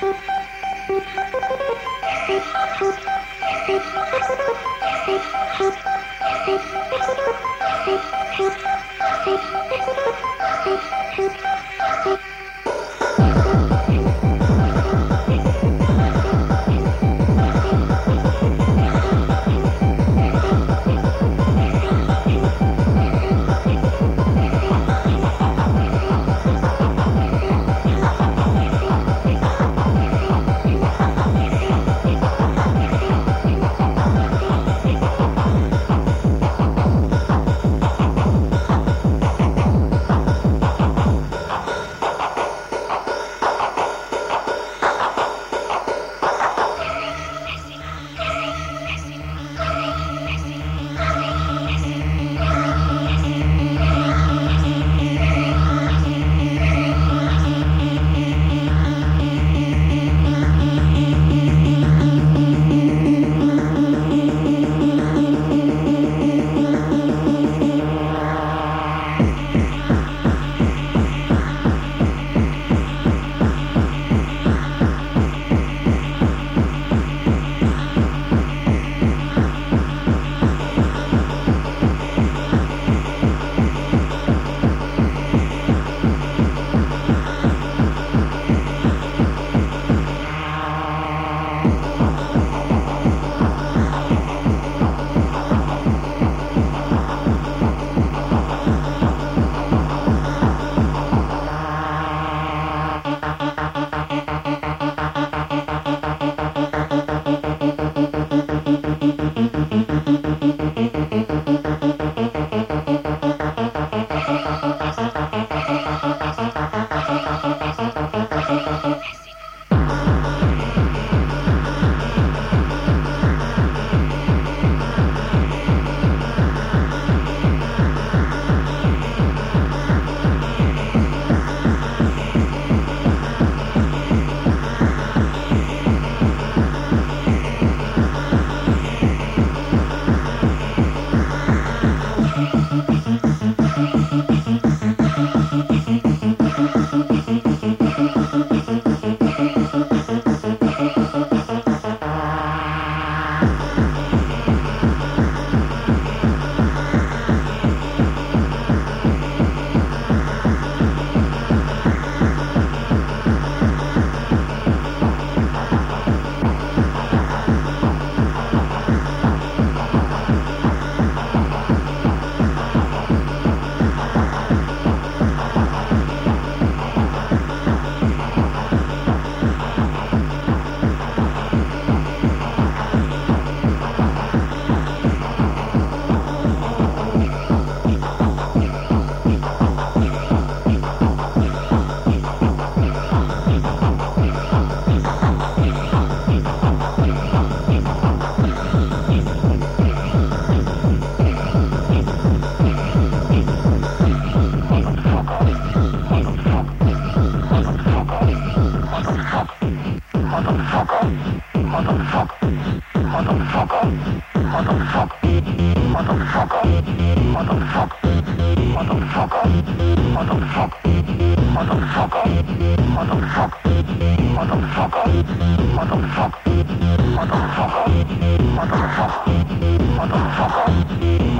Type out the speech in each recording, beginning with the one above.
Thank you.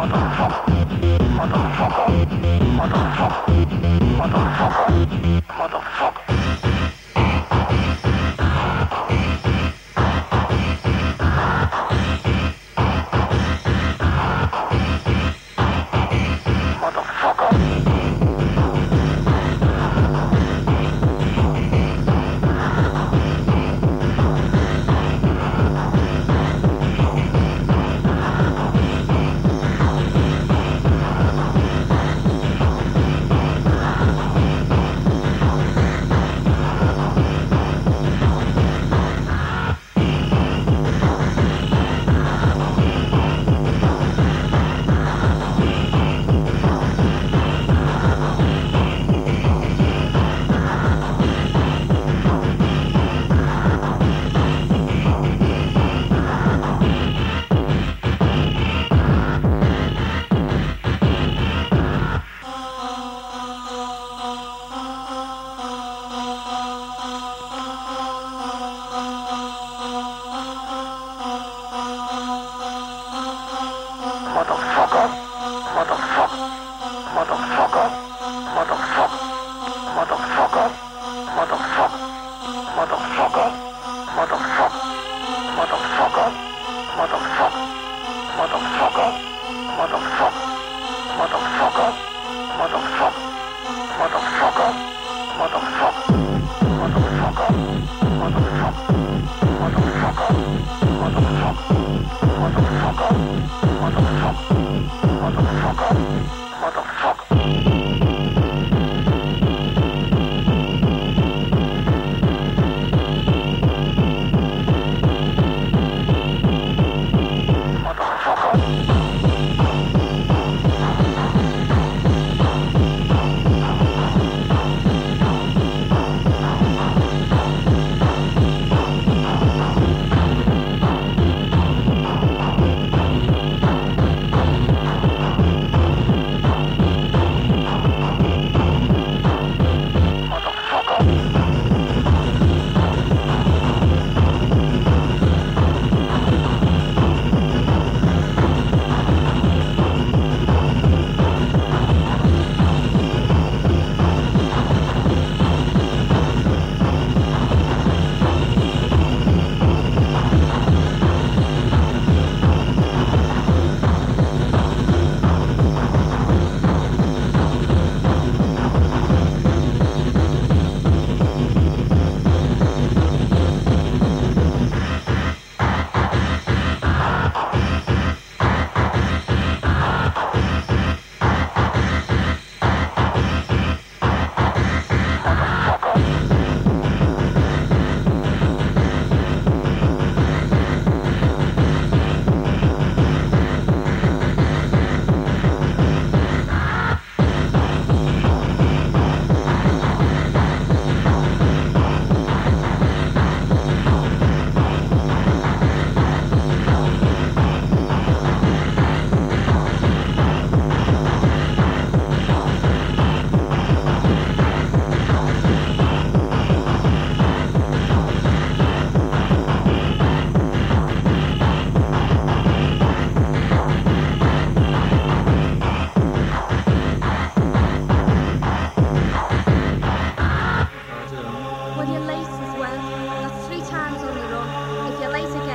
Motherfucker. Motherfucker. Motherfucker. Motherfucker. Motherfucker. three times on the run. If you're late again,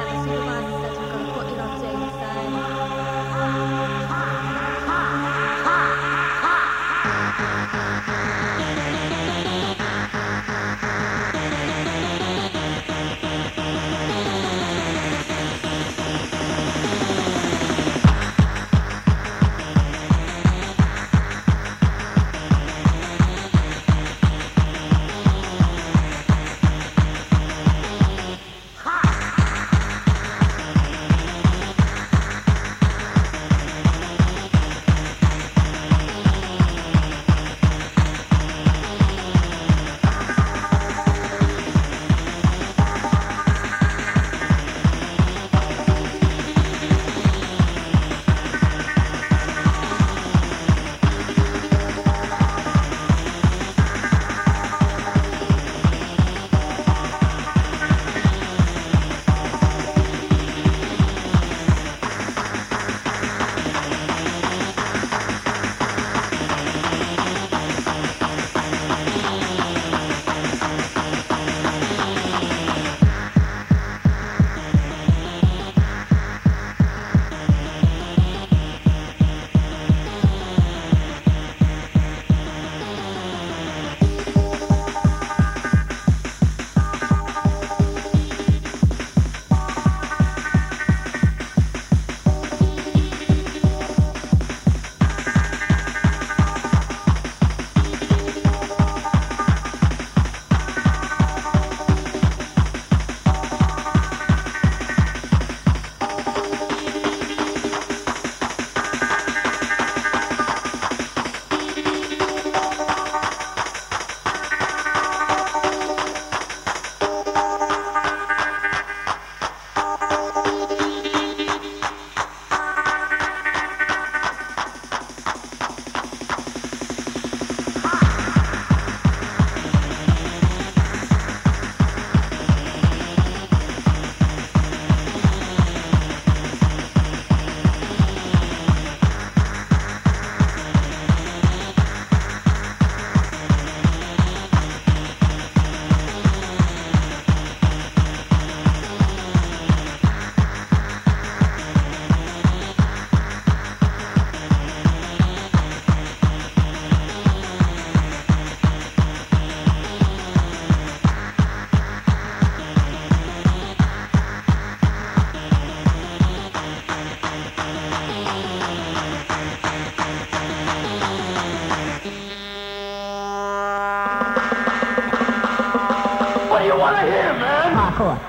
Hardcore.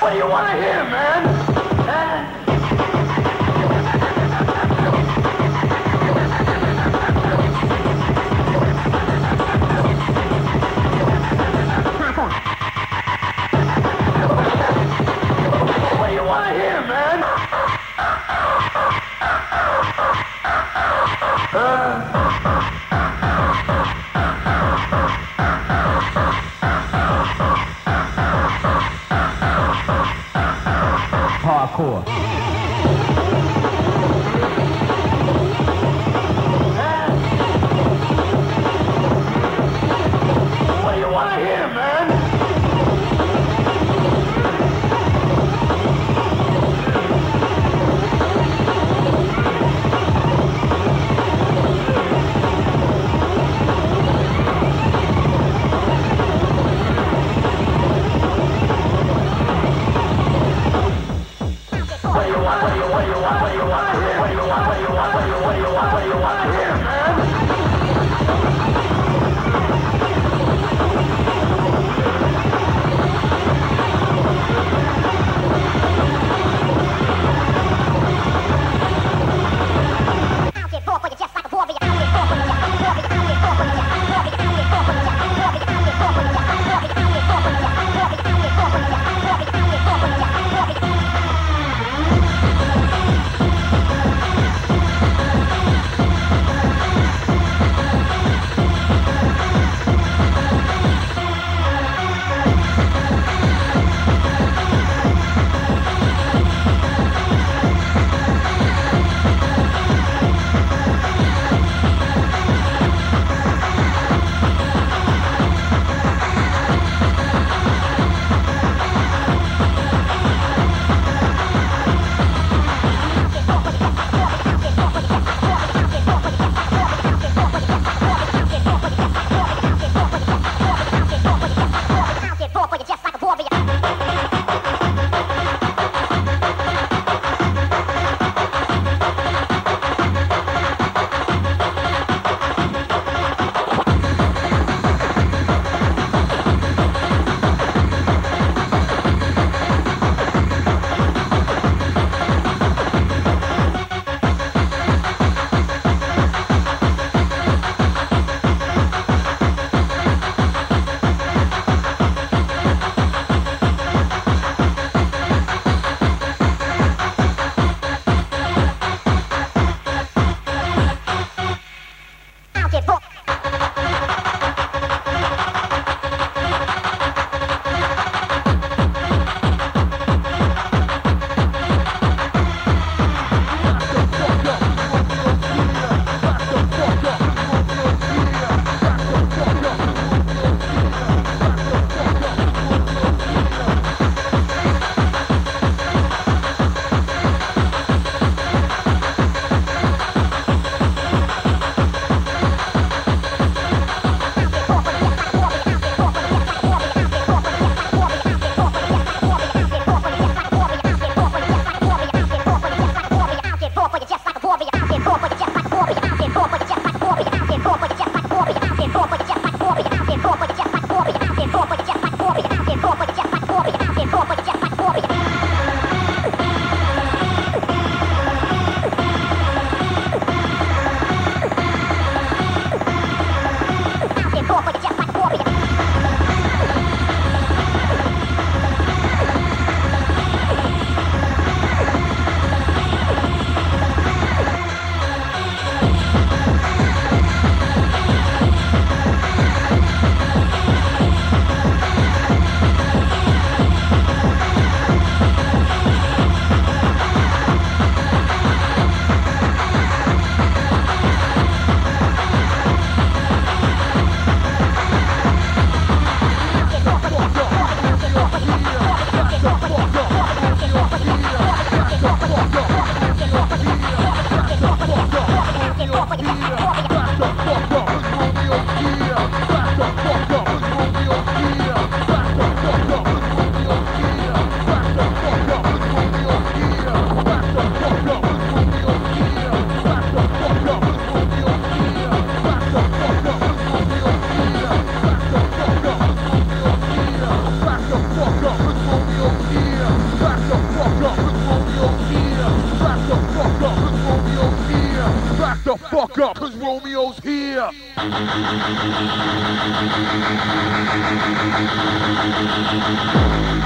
What do you want to hear, Thank you.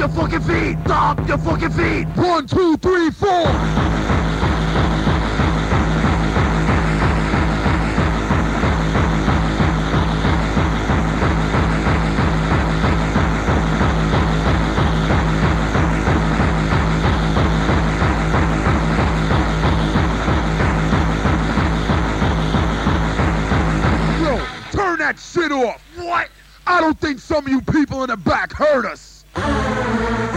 your fucking feet! Stop your fucking feet! One, two, three, four! that shit off. What? I don't think some of you people in the back heard us. Ah.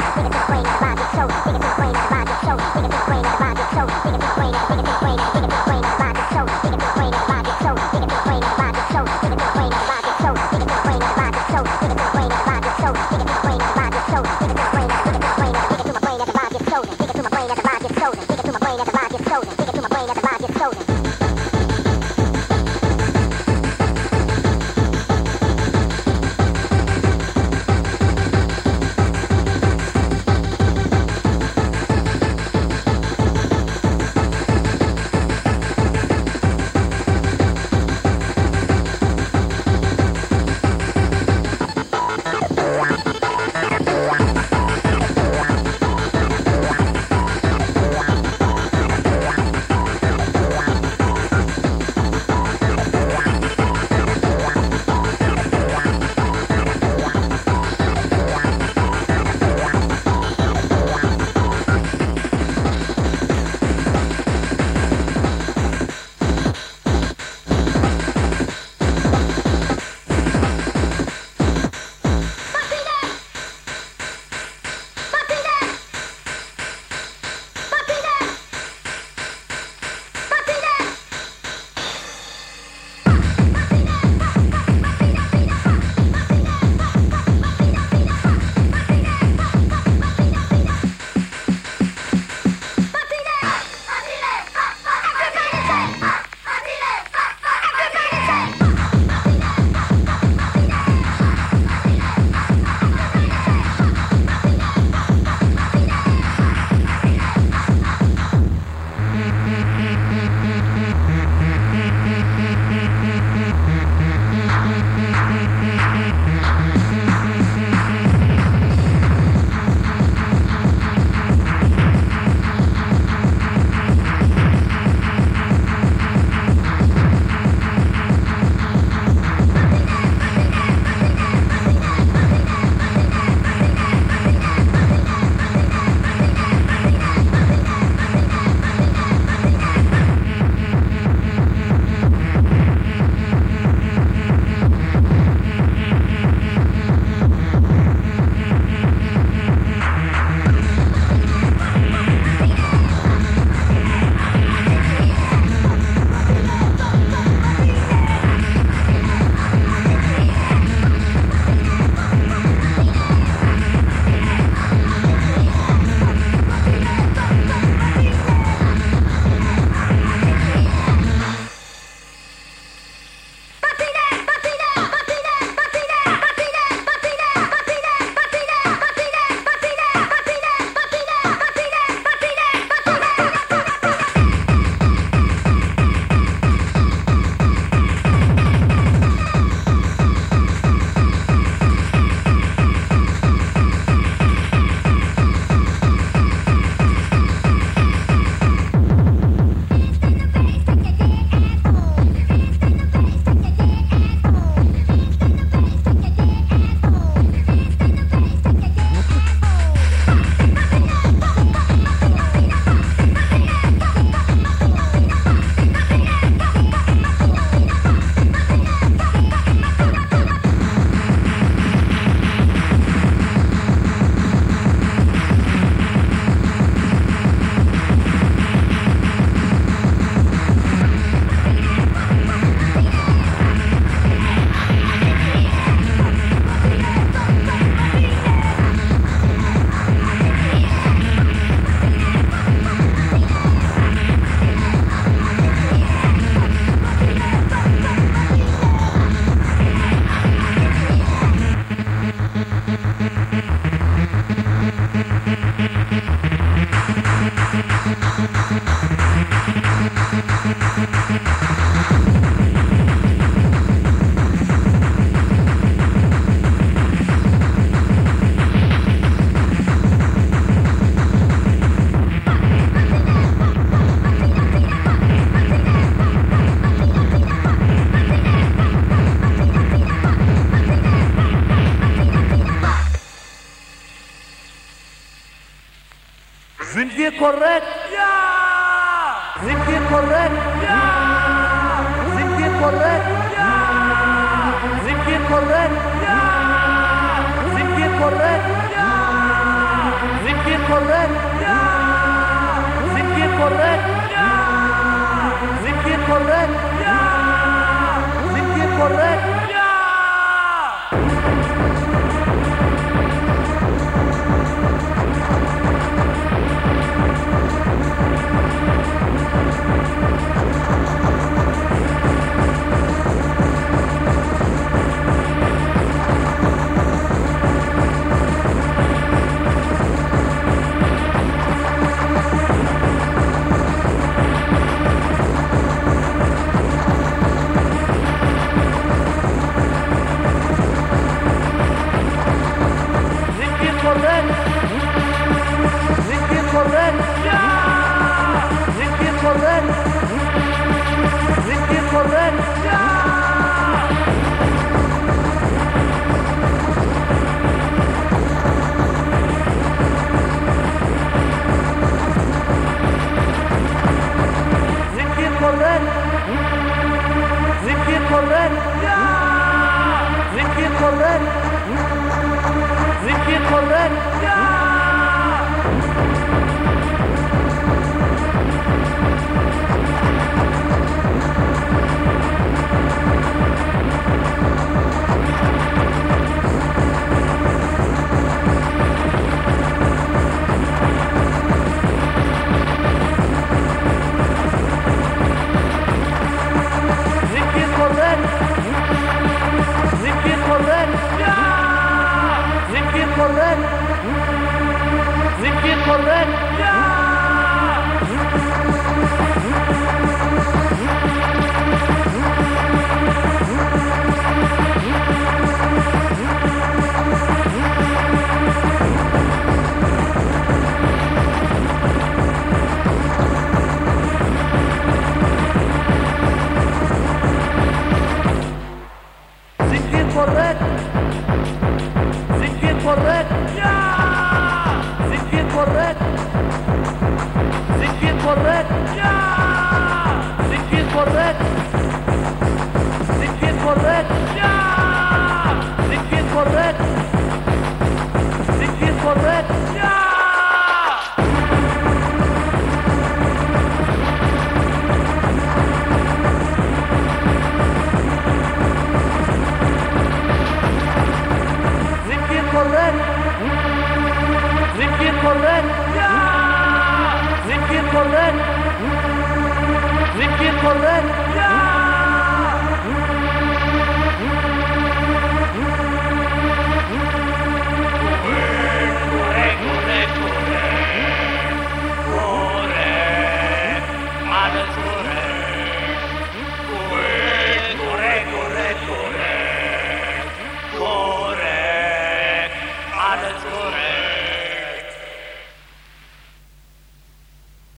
brain, the body, Take it to the brain, the body, Take it to the brain, the body. korrekt? Ja! Sind wir correct Ja! Sind wir korrekt? Ja! Sind wir korrekt? Ja! Sind wir correct Ja! Sind wir korrekt? Ja! Sind wir korrekt? Ja! Sind wir korrekt? Ja! Sind wir korrekt?